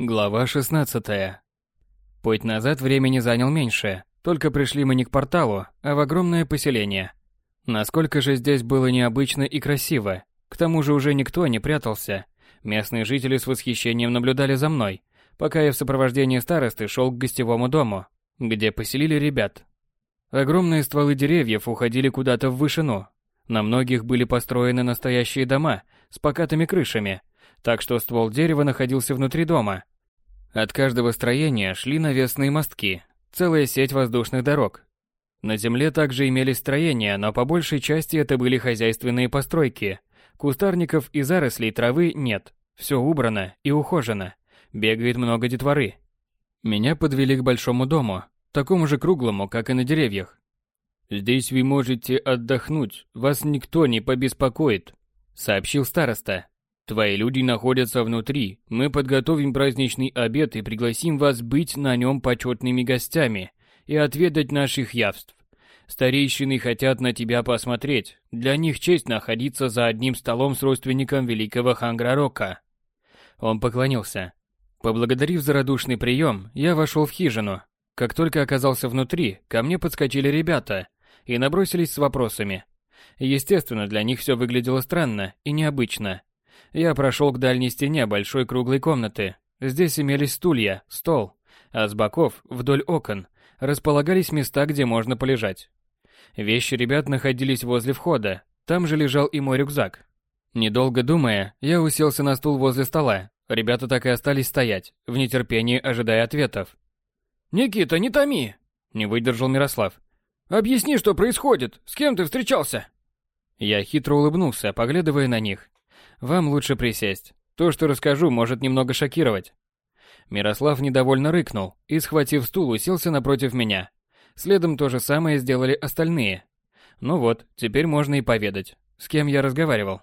Глава 16. Путь назад времени занял меньше, только пришли мы не к порталу, а в огромное поселение. Насколько же здесь было необычно и красиво. К тому же уже никто не прятался. Местные жители с восхищением наблюдали за мной, пока я в сопровождении старосты шел к гостевому дому, где поселили ребят. Огромные стволы деревьев уходили куда-то в вышину. На многих были построены настоящие дома с покатыми крышами – так что ствол дерева находился внутри дома. От каждого строения шли навесные мостки, целая сеть воздушных дорог. На земле также имелись строения, но по большей части это были хозяйственные постройки. Кустарников и зарослей травы нет, все убрано и ухожено. Бегает много детворы. Меня подвели к большому дому, такому же круглому, как и на деревьях. «Здесь вы можете отдохнуть, вас никто не побеспокоит», — сообщил староста. Твои люди находятся внутри. Мы подготовим праздничный обед и пригласим вас быть на нем почетными гостями и отведать наших явств. Старейшины хотят на тебя посмотреть. Для них честь находиться за одним столом с родственником великого Ханграрока. Он поклонился. Поблагодарив за радушный прием, я вошел в хижину. Как только оказался внутри, ко мне подскочили ребята и набросились с вопросами. Естественно, для них все выглядело странно и необычно. Я прошел к дальней стене большой круглой комнаты. Здесь имелись стулья, стол, а с боков, вдоль окон, располагались места, где можно полежать. Вещи ребят находились возле входа, там же лежал и мой рюкзак. Недолго думая, я уселся на стул возле стола. Ребята так и остались стоять, в нетерпении ожидая ответов. «Никита, не томи!» – не выдержал Мирослав. «Объясни, что происходит, с кем ты встречался?» Я хитро улыбнулся, поглядывая на них. Вам лучше присесть. То, что расскажу, может немного шокировать. Мирослав недовольно рыкнул и, схватив стул, уселся напротив меня. Следом то же самое сделали остальные. Ну вот, теперь можно и поведать, с кем я разговаривал.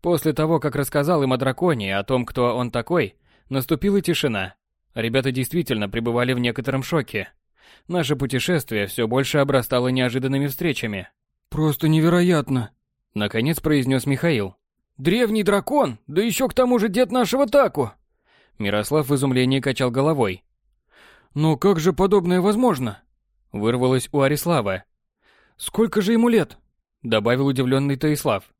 После того, как рассказал им о драконе и о том, кто он такой, наступила тишина. Ребята действительно пребывали в некотором шоке. Наше путешествие все больше обрастало неожиданными встречами. «Просто невероятно!» Наконец произнес Михаил. Древний дракон, да еще к тому же дед нашего Таку. Мирослав в изумлении качал головой. Но как же подобное возможно? Вырвалось у Арислава. Сколько же ему лет? Добавил удивленный Таислав.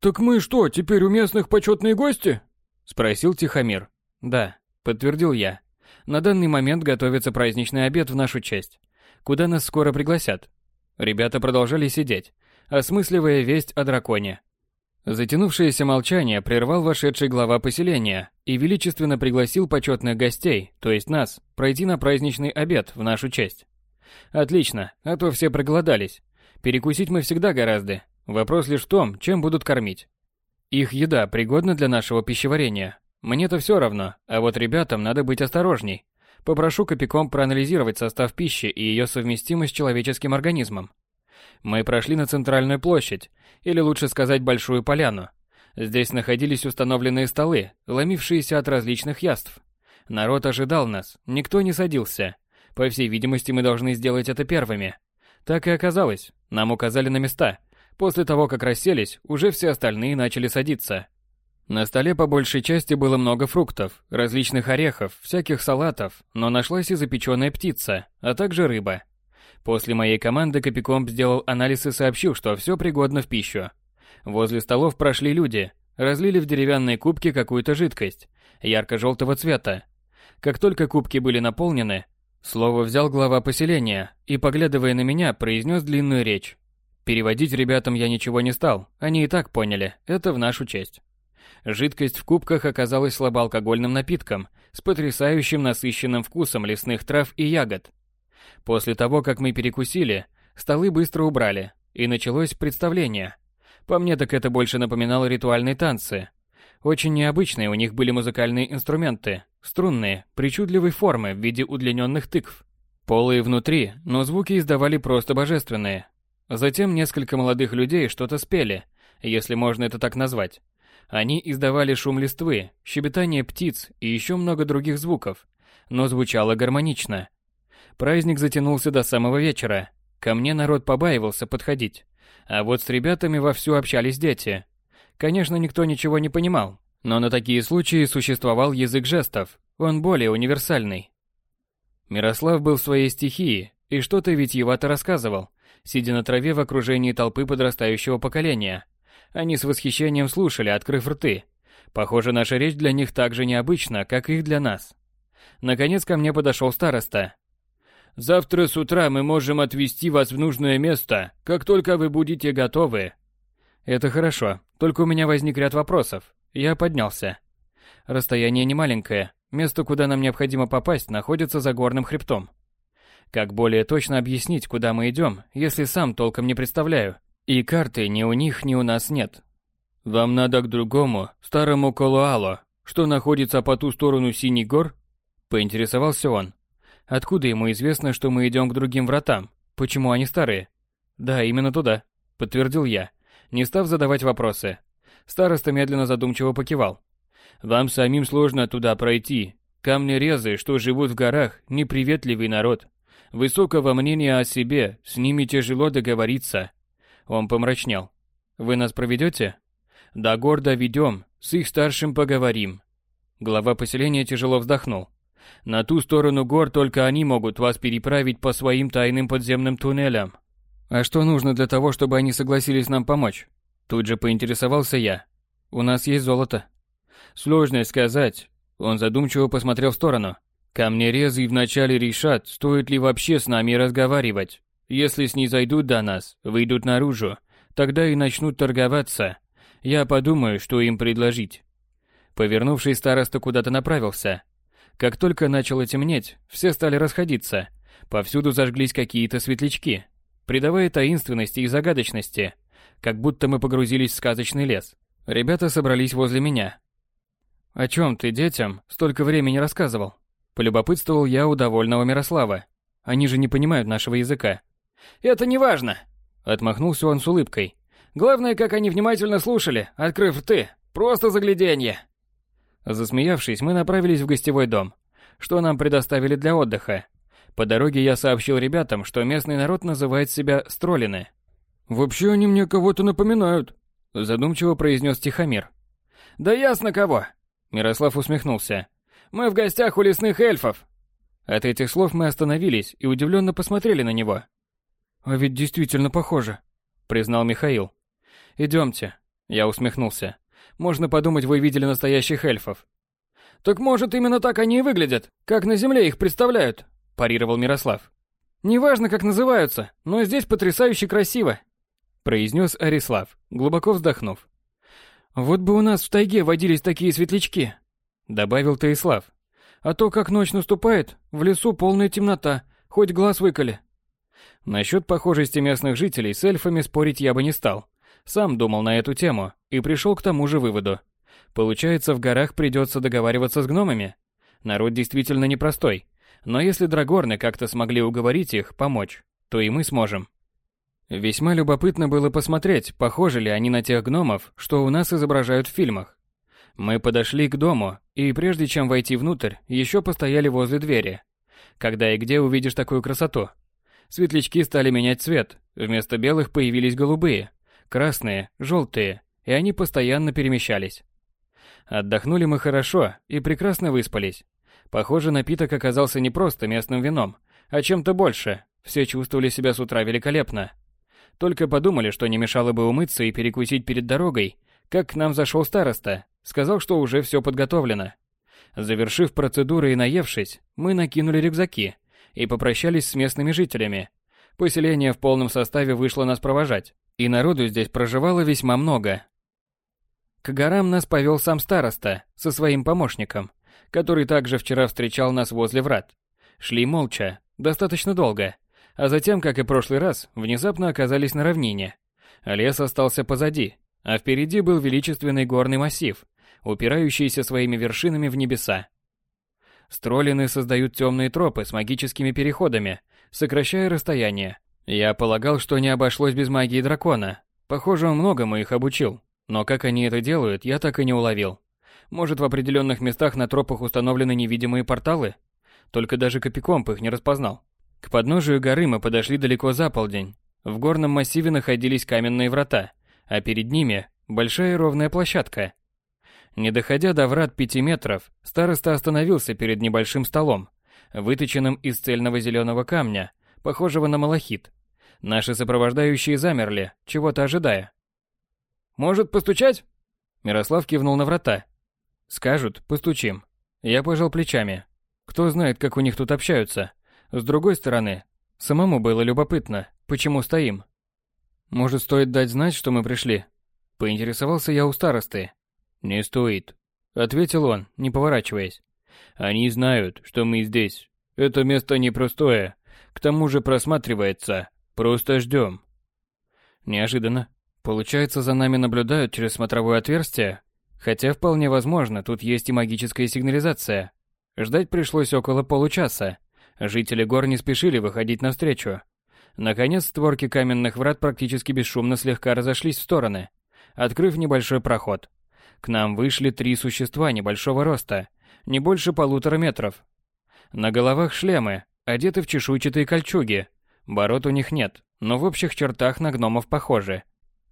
Так мы что, теперь у местных почетные гости? Спросил Тихомир. Да, подтвердил я. На данный момент готовится праздничный обед в нашу честь, куда нас скоро пригласят. Ребята продолжали сидеть, осмысливая весть о драконе. Затянувшееся молчание прервал вошедший глава поселения и величественно пригласил почетных гостей, то есть нас, пройти на праздничный обед в нашу честь. Отлично, а то все проголодались. Перекусить мы всегда гораздо. Вопрос лишь в том, чем будут кормить. Их еда пригодна для нашего пищеварения. Мне-то все равно, а вот ребятам надо быть осторожней. Попрошу Копиком проанализировать состав пищи и ее совместимость с человеческим организмом. Мы прошли на центральную площадь, или лучше сказать большую поляну. Здесь находились установленные столы, ломившиеся от различных яств. Народ ожидал нас, никто не садился. По всей видимости, мы должны сделать это первыми. Так и оказалось, нам указали на места. После того, как расселись, уже все остальные начали садиться. На столе по большей части было много фруктов, различных орехов, всяких салатов, но нашлась и запеченная птица, а также рыба. После моей команды Копиком сделал анализ и сообщил, что все пригодно в пищу. Возле столов прошли люди, разлили в деревянные кубки какую-то жидкость, ярко-желтого цвета. Как только кубки были наполнены, слово взял глава поселения и, поглядывая на меня, произнес длинную речь. Переводить ребятам я ничего не стал, они и так поняли, это в нашу честь. Жидкость в кубках оказалась слабоалкогольным напитком с потрясающим насыщенным вкусом лесных трав и ягод. После того, как мы перекусили, столы быстро убрали, и началось представление. По мне так это больше напоминало ритуальные танцы. Очень необычные у них были музыкальные инструменты, струнные, причудливой формы в виде удлиненных тыкв. Полые внутри, но звуки издавали просто божественные. Затем несколько молодых людей что-то спели, если можно это так назвать. Они издавали шум листвы, щебетание птиц и еще много других звуков, но звучало гармонично. Праздник затянулся до самого вечера. Ко мне народ побаивался подходить. А вот с ребятами вовсю общались дети. Конечно, никто ничего не понимал, Но на такие случаи существовал язык жестов, он более универсальный. Мирослав был в своей стихии и что-то витьевато рассказывал, сидя на траве в окружении толпы подрастающего поколения. Они с восхищением слушали, открыв рты. Похоже, наша речь для них так же необычна, как их для нас. Наконец ко мне подошел староста. «Завтра с утра мы можем отвезти вас в нужное место, как только вы будете готовы». «Это хорошо, только у меня возник ряд вопросов. Я поднялся. Расстояние не маленькое, место, куда нам необходимо попасть, находится за горным хребтом. Как более точно объяснить, куда мы идем, если сам толком не представляю? И карты ни у них, ни у нас нет. Вам надо к другому, старому Колуало, что находится по ту сторону Синих гор? Поинтересовался он. Откуда ему известно, что мы идем к другим вратам? Почему они старые? Да, именно туда, подтвердил я, не став задавать вопросы. Староста медленно задумчиво покивал. Вам самим сложно туда пройти. Камнерезы, что живут в горах, неприветливый народ. Высокого мнения о себе, с ними тяжело договориться. Он помрачнел. Вы нас проведете? Да гордо ведем, с их старшим поговорим. Глава поселения тяжело вздохнул. На ту сторону гор только они могут вас переправить по своим тайным подземным туннелям. А что нужно для того, чтобы они согласились нам помочь? Тут же поинтересовался я. У нас есть золото. Сложно сказать. Он задумчиво посмотрел в сторону. Камнерезы вначале решат, стоит ли вообще с нами разговаривать. Если снизойдут до нас, выйдут наружу, тогда и начнут торговаться. Я подумаю, что им предложить. Повернувшись, староста куда-то направился. Как только начало темнеть, все стали расходиться. Повсюду зажглись какие-то светлячки, придавая таинственности и загадочности, как будто мы погрузились в сказочный лес. Ребята собрались возле меня. «О чем ты детям столько времени рассказывал?» Полюбопытствовал я у довольного Мирослава. Они же не понимают нашего языка. «Это не важно!» Отмахнулся он с улыбкой. «Главное, как они внимательно слушали, открыв рты. Просто загляденье!» Засмеявшись, мы направились в гостевой дом, что нам предоставили для отдыха. По дороге я сообщил ребятам, что местный народ называет себя Стролины. «Вообще они мне кого-то напоминают», — задумчиво произнес Тихомир. «Да ясно кого!» Мирослав усмехнулся. Мы в гостях у лесных эльфов. От этих слов мы остановились и удивленно посмотрели на него. А ведь действительно похоже, признал Михаил. Идемте. Я усмехнулся. Можно подумать, вы видели настоящих эльфов. Так может, именно так они и выглядят, как на земле их представляют, парировал Мирослав. Неважно, как называются, но здесь потрясающе красиво, произнес Арислав, глубоко вздохнув. Вот бы у нас в тайге водились такие светлячки, Добавил Таислав. А то, как ночь наступает, в лесу полная темнота, хоть глаз выколи. Насчет похожести местных жителей с эльфами спорить я бы не стал. Сам думал на эту тему и пришел к тому же выводу. Получается, в горах придется договариваться с гномами? Народ действительно непростой. Но если драгорны как-то смогли уговорить их помочь, то и мы сможем. Весьма любопытно было посмотреть, похожи ли они на тех гномов, что у нас изображают в фильмах. Мы подошли к дому, и прежде чем войти внутрь, еще постояли возле двери. Когда и где увидишь такую красоту? Светлячки стали менять цвет, вместо белых появились голубые, красные, желтые, и они постоянно перемещались. Отдохнули мы хорошо и прекрасно выспались. Похоже, напиток оказался не просто местным вином, а чем-то больше. Все чувствовали себя с утра великолепно. Только подумали, что не мешало бы умыться и перекусить перед дорогой, как к нам зашел староста, Сказал, что уже все подготовлено. Завершив процедуры и наевшись, мы накинули рюкзаки и попрощались с местными жителями. Поселение в полном составе вышло нас провожать, и народу здесь проживало весьма много. К горам нас повел сам староста со своим помощником, который также вчера встречал нас возле врат. Шли молча, достаточно долго, а затем, как и прошлый раз, внезапно оказались на равнине. Лес остался позади, а впереди был величественный горный массив, упирающиеся своими вершинами в небеса. Стролины создают темные тропы с магическими переходами, сокращая расстояние. Я полагал, что не обошлось без магии дракона. Похоже, он многому их обучил. Но как они это делают, я так и не уловил. Может, в определенных местах на тропах установлены невидимые порталы? Только даже Копикомп их не распознал. К подножию горы мы подошли далеко за полдень. В горном массиве находились каменные врата, а перед ними большая ровная площадка, Не доходя до врат пяти метров, староста остановился перед небольшим столом, выточенным из цельного зеленого камня, похожего на малахит. Наши сопровождающие замерли, чего-то ожидая. «Может, постучать?» Мирослав кивнул на врата. «Скажут, постучим». Я пожал плечами. Кто знает, как у них тут общаются. С другой стороны, самому было любопытно, почему стоим. Может, стоит дать знать, что мы пришли? Поинтересовался я у старосты. Не стоит, ответил он, не поворачиваясь. Они знают, что мы здесь. Это место непростое. К тому же просматривается. Просто ждем. Неожиданно. Получается, за нами наблюдают через смотровое отверстие? Хотя вполне возможно, тут есть и магическая сигнализация. Ждать пришлось около получаса. Жители гор не спешили выходить навстречу. Наконец, створки каменных врат практически бесшумно слегка разошлись в стороны, открыв небольшой проход. К нам вышли три существа небольшого роста, не больше полутора метров. На головах шлемы, одеты в чешуйчатые кольчуги. Бород у них нет, но в общих чертах на гномов похожи.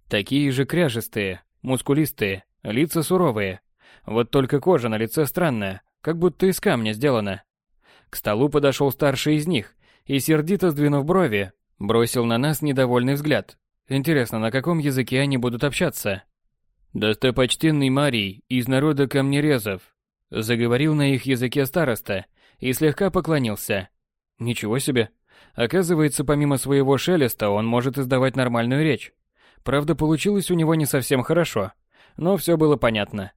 Такие же кряжестые, мускулистые, лица суровые. Вот только кожа на лице странная, как будто из камня сделана. К столу подошел старший из них и, сердито сдвинув брови, бросил на нас недовольный взгляд. Интересно, на каком языке они будут общаться? «Достопочтенный Марий из народа камнерезов», заговорил на их языке староста и слегка поклонился. Ничего себе. Оказывается, помимо своего шелеста, он может издавать нормальную речь. Правда, получилось у него не совсем хорошо, но все было понятно.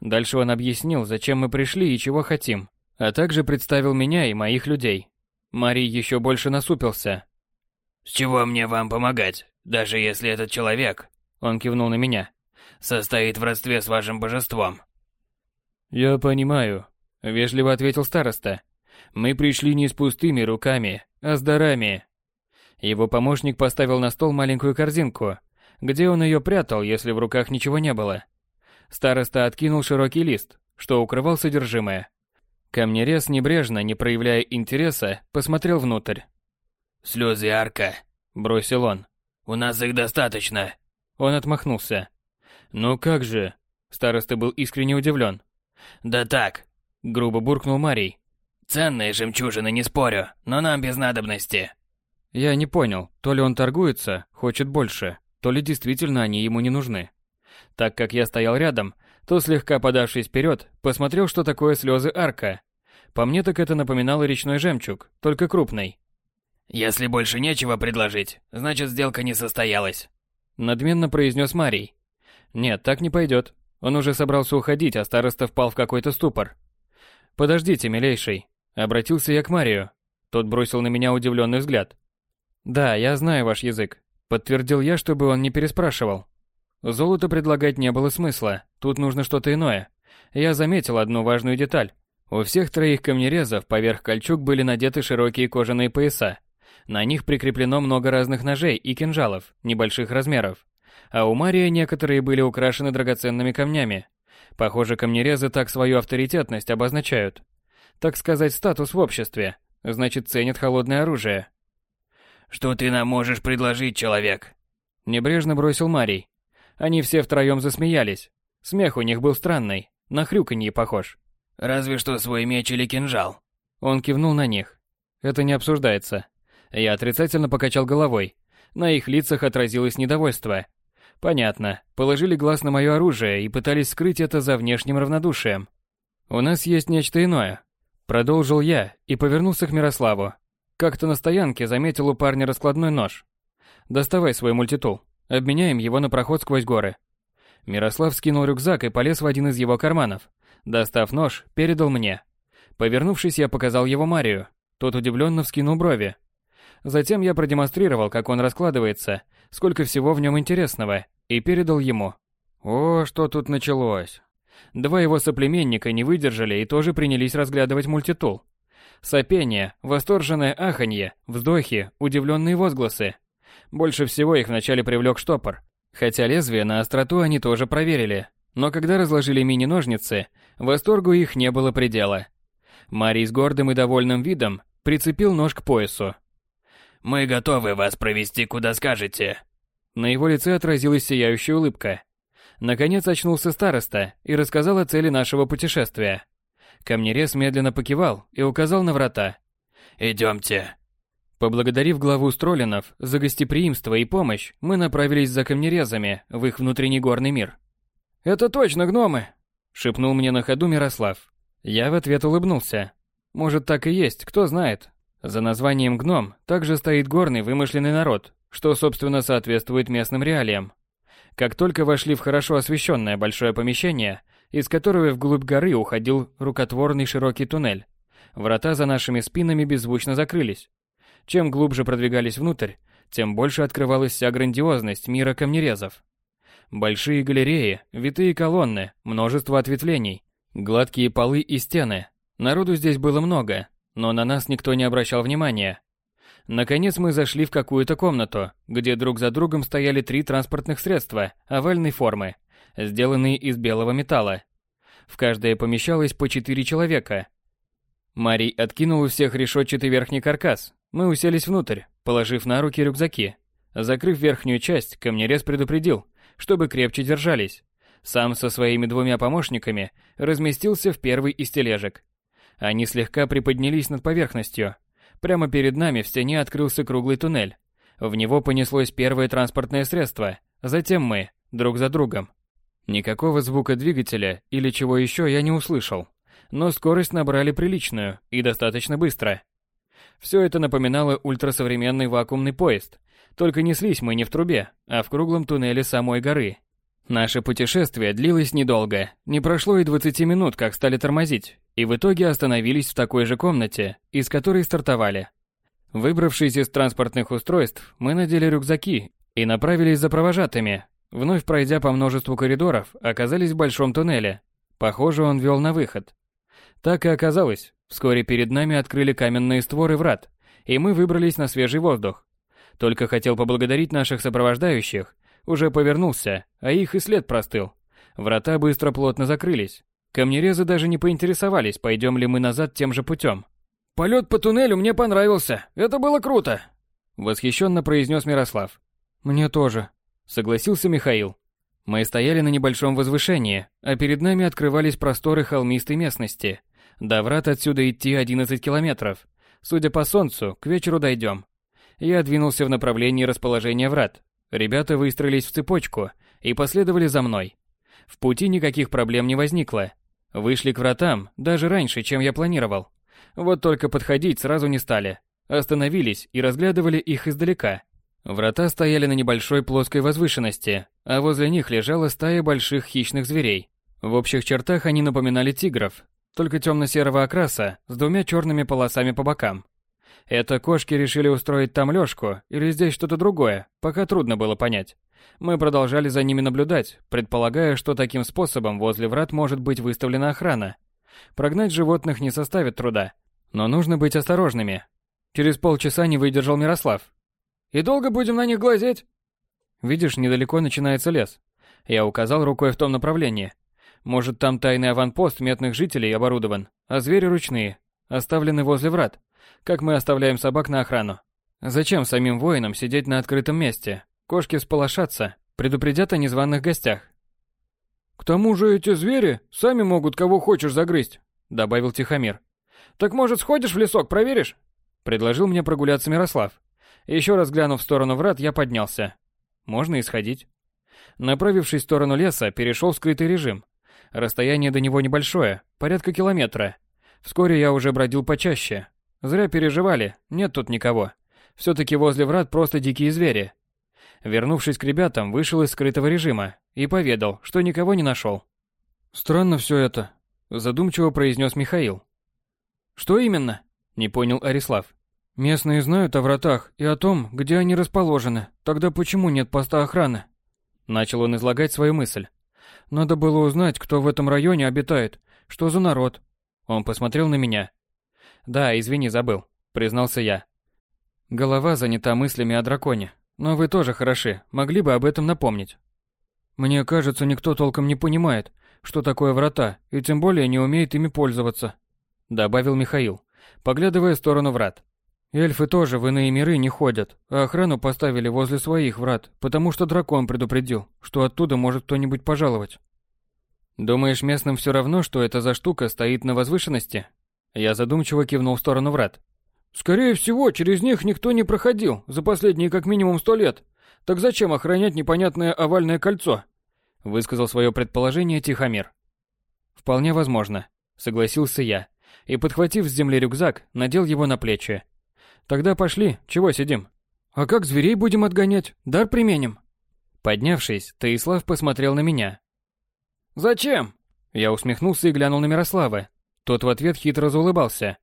Дальше он объяснил, зачем мы пришли и чего хотим, а также представил меня и моих людей. Марий еще больше насупился. «С чего мне вам помогать, даже если этот человек...» Он кивнул на меня состоит в родстве с вашим божеством. Я понимаю, вежливо ответил староста. Мы пришли не с пустыми руками, а с дарами. Его помощник поставил на стол маленькую корзинку, где он ее прятал, если в руках ничего не было. Староста откинул широкий лист, что укрывал содержимое. Камнерез небрежно, не проявляя интереса, посмотрел внутрь. «Слезы арка», — бросил он. «У нас их достаточно». Он отмахнулся. «Ну как же?» Староста был искренне удивлен. «Да так», — грубо буркнул Марий. «Ценные жемчужины, не спорю, но нам без надобности». Я не понял, то ли он торгуется, хочет больше, то ли действительно они ему не нужны. Так как я стоял рядом, то слегка подавшись вперед, посмотрел, что такое слезы арка. По мне так это напоминало речной жемчуг, только крупный. «Если больше нечего предложить, значит сделка не состоялась», — надменно произнес Марий. Нет, так не пойдет. Он уже собрался уходить, а староста впал в какой-то ступор. «Подождите, милейший», — обратился я к Марию. Тот бросил на меня удивленный взгляд. «Да, я знаю ваш язык», — подтвердил я, чтобы он не переспрашивал. Золото предлагать не было смысла, тут нужно что-то иное. Я заметил одну важную деталь. У всех троих камнерезов поверх кольчуг были надеты широкие кожаные пояса. На них прикреплено много разных ножей и кинжалов, небольших размеров а у Мария некоторые были украшены драгоценными камнями. Похоже, камнерезы так свою авторитетность обозначают. Так сказать, статус в обществе. Значит, ценят холодное оружие. «Что ты нам можешь предложить, человек?» Небрежно бросил Марий. Они все втроем засмеялись. Смех у них был странный, на хрюканье похож. «Разве что свой меч или кинжал». Он кивнул на них. Это не обсуждается. Я отрицательно покачал головой. На их лицах отразилось недовольство. Понятно. Положили глаз на мое оружие и пытались скрыть это за внешним равнодушием. У нас есть нечто иное. Продолжил я и повернулся к Мирославу. Как-то на стоянке заметил у парня раскладной нож. Доставай свой мультитул. Обменяем его на проход сквозь горы. Мирослав скинул рюкзак и полез в один из его карманов. Достав нож, передал мне. Повернувшись, я показал его Марию. Тот удивленно вскинул брови. Затем я продемонстрировал, как он раскладывается, сколько всего в нем интересного, и передал ему. О, что тут началось. Два его соплеменника не выдержали и тоже принялись разглядывать мультитул. Сопение, восторженное аханье, вздохи, удивленные возгласы. Больше всего их вначале привлек штопор. Хотя лезвие на остроту они тоже проверили. Но когда разложили мини-ножницы, восторгу их не было предела. Марий с гордым и довольным видом прицепил нож к поясу, мы готовы вас провести куда скажете. На его лице отразилась сияющая улыбка. Наконец очнулся староста и рассказал о цели нашего путешествия. Камнерез медленно покивал и указал на врата. «Идемте». Поблагодарив главу Стролинов за гостеприимство и помощь, мы направились за камнерезами в их внутренний горный мир. «Это точно гномы!» — шепнул мне на ходу Мирослав. Я в ответ улыбнулся. Может, так и есть, кто знает. За названием гном также стоит горный вымышленный народ, что, собственно, соответствует местным реалиям. Как только вошли в хорошо освещенное большое помещение, из которого вглубь горы уходил рукотворный широкий туннель, врата за нашими спинами беззвучно закрылись. Чем глубже продвигались внутрь, тем больше открывалась вся грандиозность мира камнерезов. Большие галереи, витые колонны, множество ответвлений, гладкие полы и стены. Народу здесь было много, но на нас никто не обращал внимания. Наконец мы зашли в какую-то комнату, где друг за другом стояли три транспортных средства овальной формы, сделанные из белого металла. В каждое помещалось по четыре человека. Марий откинул у всех решетчатый верхний каркас. Мы уселись внутрь, положив на руки рюкзаки. Закрыв верхнюю часть, камнерез предупредил, чтобы крепче держались. Сам со своими двумя помощниками разместился в первый из тележек. Они слегка приподнялись над поверхностью, Прямо перед нами в стене открылся круглый туннель. В него понеслось первое транспортное средство, затем мы, друг за другом. Никакого звука двигателя или чего еще я не услышал, но скорость набрали приличную и достаточно быстро. Все это напоминало ультрасовременный вакуумный поезд, только неслись мы не в трубе, а в круглом туннеле самой горы. Наше путешествие длилось недолго, не прошло и 20 минут, как стали тормозить, и в итоге остановились в такой же комнате, из которой стартовали. Выбравшись из транспортных устройств, мы надели рюкзаки и направились за провожатыми. Вновь пройдя по множеству коридоров, оказались в большом туннеле. Похоже, он вел на выход. Так и оказалось. Вскоре перед нами открыли каменные створы врат, и мы выбрались на свежий воздух. Только хотел поблагодарить наших сопровождающих, уже повернулся, а их и след простыл. Врата быстро плотно закрылись, Камнерезы даже не поинтересовались, пойдем ли мы назад тем же путем. «Полет по туннелю мне понравился, это было круто!» Восхищенно произнес Мирослав. «Мне тоже», — согласился Михаил. Мы стояли на небольшом возвышении, а перед нами открывались просторы холмистой местности. До врат отсюда идти 11 километров. Судя по солнцу, к вечеру дойдем. Я двинулся в направлении расположения врат. Ребята выстроились в цепочку и последовали за мной. В пути никаких проблем не возникло. Вышли к вратам даже раньше, чем я планировал. Вот только подходить сразу не стали. Остановились и разглядывали их издалека. Врата стояли на небольшой плоской возвышенности, а возле них лежала стая больших хищных зверей. В общих чертах они напоминали тигров, только темно-серого окраса с двумя черными полосами по бокам. Это кошки решили устроить там лёжку или здесь что-то другое, пока трудно было понять. Мы продолжали за ними наблюдать, предполагая, что таким способом возле врат может быть выставлена охрана. Прогнать животных не составит труда, но нужно быть осторожными. Через полчаса не выдержал Мирослав. «И долго будем на них глазеть?» «Видишь, недалеко начинается лес». Я указал рукой в том направлении. Может, там тайный аванпост местных жителей оборудован, а звери ручные, оставлены возле врат, как мы оставляем собак на охрану. Зачем самим воинам сидеть на открытом месте, Кошки всполошатся, предупредят о незваных гостях. «К тому же эти звери сами могут кого хочешь загрызть», — добавил Тихомир. «Так, может, сходишь в лесок, проверишь?» — предложил мне прогуляться Мирослав. Еще раз глянув в сторону врат, я поднялся. Можно исходить. Направившись в сторону леса, перешел в скрытый режим. Расстояние до него небольшое, порядка километра. Вскоре я уже бродил почаще. Зря переживали, нет тут никого. Все-таки возле врат просто дикие звери, Вернувшись к ребятам, вышел из скрытого режима и поведал, что никого не нашел. «Странно все это», – задумчиво произнес Михаил. «Что именно?» – не понял Арислав. «Местные знают о вратах и о том, где они расположены. Тогда почему нет поста охраны?» Начал он излагать свою мысль. «Надо было узнать, кто в этом районе обитает. Что за народ?» Он посмотрел на меня. «Да, извини, забыл», – признался я. Голова занята мыслями о драконе. Но вы тоже хороши, могли бы об этом напомнить. Мне кажется, никто толком не понимает, что такое врата, и тем более не умеет ими пользоваться, добавил Михаил, поглядывая в сторону врат. Эльфы тоже в иные миры не ходят, а охрану поставили возле своих врат, потому что дракон предупредил, что оттуда может кто-нибудь пожаловать. Думаешь, местным все равно, что эта за штука стоит на возвышенности? Я задумчиво кивнул в сторону врат. Скорее всего, через них никто не проходил за последние как минимум сто лет. Так зачем охранять непонятное овальное кольцо? Высказал свое предположение Тихомир. Вполне возможно, согласился я, и, подхватив с земли рюкзак, надел его на плечи. Тогда пошли, чего сидим? А как зверей будем отгонять? Дар применим. Поднявшись, Таислав посмотрел на меня. Зачем? Я усмехнулся и глянул на Мирослава. Тот в ответ хитро заулыбался.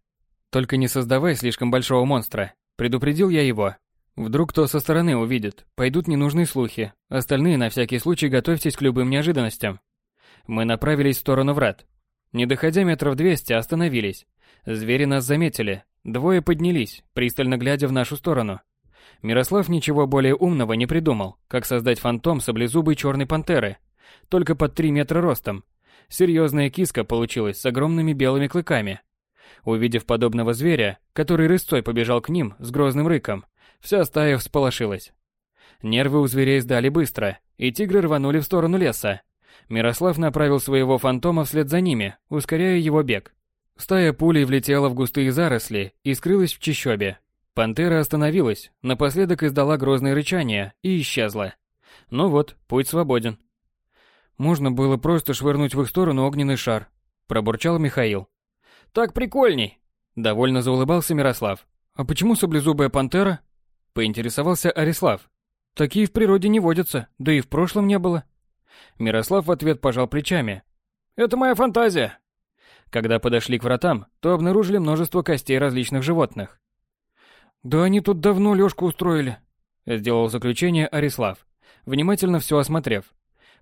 Только не создавай слишком большого монстра. Предупредил я его. Вдруг кто со стороны увидит, пойдут ненужные слухи. Остальные на всякий случай готовьтесь к любым неожиданностям. Мы направились в сторону врат. Не доходя метров двести, остановились. Звери нас заметили, Двое поднялись, пристально глядя в нашу сторону. Мирослав ничего более умного не придумал, как создать фантом саблезубой черной пантеры, только под 3 метра ростом. Серьезная киска получилась с огромными белыми клыками. Увидев подобного зверя, который рысцой побежал к ним с грозным рыком, вся стая всполошилась. Нервы у зверей сдали быстро, и тигры рванули в сторону леса. Мирослав направил своего фантома вслед за ними, ускоряя его бег. Стая пулей влетела в густые заросли и скрылась в чащобе. Пантера остановилась, напоследок издала грозное рычание и исчезла. Ну вот, путь свободен. Можно было просто швырнуть в их сторону огненный шар, пробурчал Михаил. Так прикольней. Довольно заулыбался Мирослав. А почему саблезубая пантера? Поинтересовался Арислав. Такие в природе не водятся, да и в прошлом не было. Мирослав в ответ пожал плечами. Это моя фантазия. Когда подошли к вратам, то обнаружили множество костей различных животных. «Да они тут давно лёжку устроили», — сделал заключение Арислав, внимательно все осмотрев.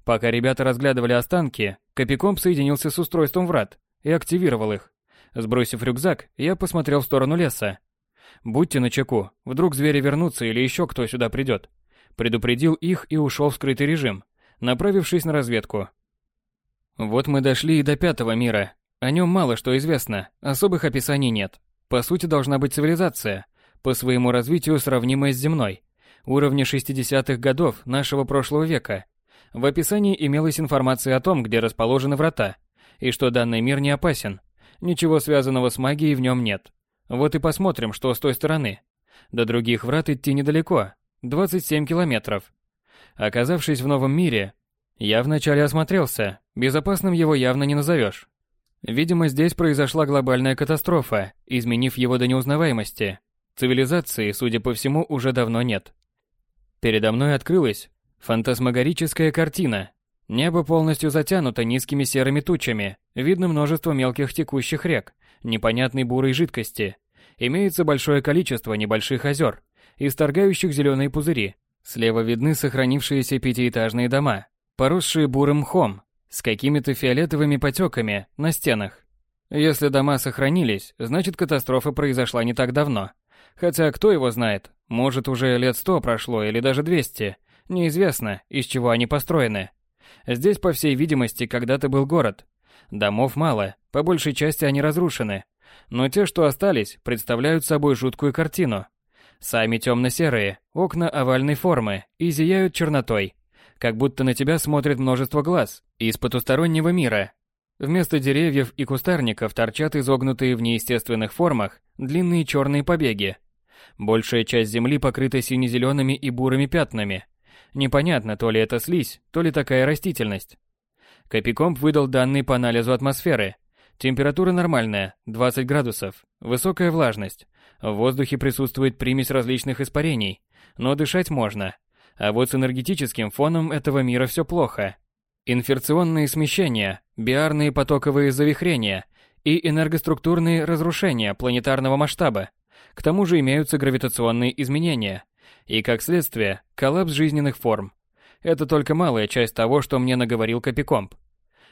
Пока ребята разглядывали останки, Копиком соединился с устройством врат и активировал их. Сбросив рюкзак, я посмотрел в сторону леса. «Будьте начеку, вдруг звери вернутся или еще кто сюда придет». Предупредил их и ушел в скрытый режим, направившись на разведку. Вот мы дошли и до пятого мира, о нем мало что известно, особых описаний нет. По сути, должна быть цивилизация, по своему развитию сравнимая с земной, уровня 60-х годов нашего прошлого века. В описании имелась информация о том, где расположены врата, и что данный мир не опасен. Ничего связанного с магией в нем нет. Вот и посмотрим, что с той стороны. До других врат идти недалеко, 27 километров. Оказавшись в новом мире, я вначале осмотрелся, безопасным его явно не назовешь. Видимо, здесь произошла глобальная катастрофа, изменив его до неузнаваемости. Цивилизации, судя по всему, уже давно нет. Передо мной открылась фантасмагорическая картина. Небо полностью затянуто низкими серыми тучами, видно множество мелких текущих рек, непонятной бурой жидкости. Имеется большое количество небольших озер, исторгающих зеленые пузыри. Слева видны сохранившиеся пятиэтажные дома, поросшие бурым мхом, с какими-то фиолетовыми потеками на стенах. Если дома сохранились, значит катастрофа произошла не так давно. Хотя кто его знает, может уже лет сто прошло или даже двести, неизвестно, из чего они построены. Здесь, по всей видимости, когда-то был город. Домов мало, по большей части они разрушены. Но те, что остались, представляют собой жуткую картину. Сами темно-серые, окна овальной формы и зияют чернотой как будто на тебя смотрит множество глаз из потустороннего мира. Вместо деревьев и кустарников торчат изогнутые в неестественных формах длинные черные побеги. Большая часть земли покрыта сине-зелеными и бурыми пятнами. Непонятно, то ли это слизь, то ли такая растительность. Копикомп выдал данные по анализу атмосферы. Температура нормальная, 20 градусов, высокая влажность. В воздухе присутствует примесь различных испарений, но дышать можно. А вот с энергетическим фоном этого мира все плохо. Инферционные смещения, биарные потоковые завихрения и энергоструктурные разрушения планетарного масштаба. К тому же имеются гравитационные изменения. И, как следствие, коллапс жизненных форм. Это только малая часть того, что мне наговорил Копикомп.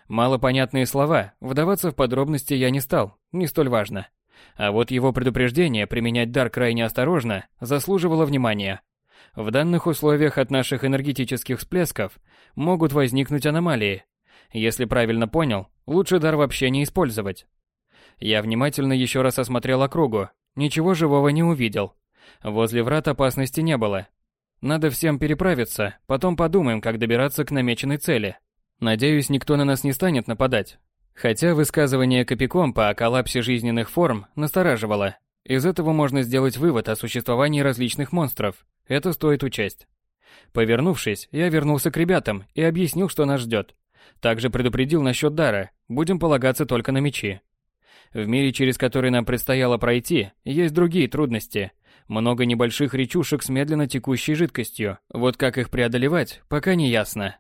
Малопонятные слова, вдаваться в подробности я не стал, не столь важно. А вот его предупреждение применять дар крайне осторожно заслуживало внимания. В данных условиях от наших энергетических всплесков могут возникнуть аномалии. Если правильно понял, лучше дар вообще не использовать. Я внимательно еще раз осмотрел округу. Ничего живого не увидел. Возле врат опасности не было. Надо всем переправиться, потом подумаем, как добираться к намеченной цели. Надеюсь, никто на нас не станет нападать. Хотя высказывание Копикомпа о коллапсе жизненных форм настораживало. Из этого можно сделать вывод о существовании различных монстров. Это стоит учесть. Повернувшись, я вернулся к ребятам и объяснил, что нас ждет. Также предупредил насчет дара, будем полагаться только на мечи. В мире, через который нам предстояло пройти, есть другие трудности. Много небольших речушек с медленно текущей жидкостью. Вот как их преодолевать, пока не ясно.